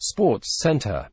Sports Center.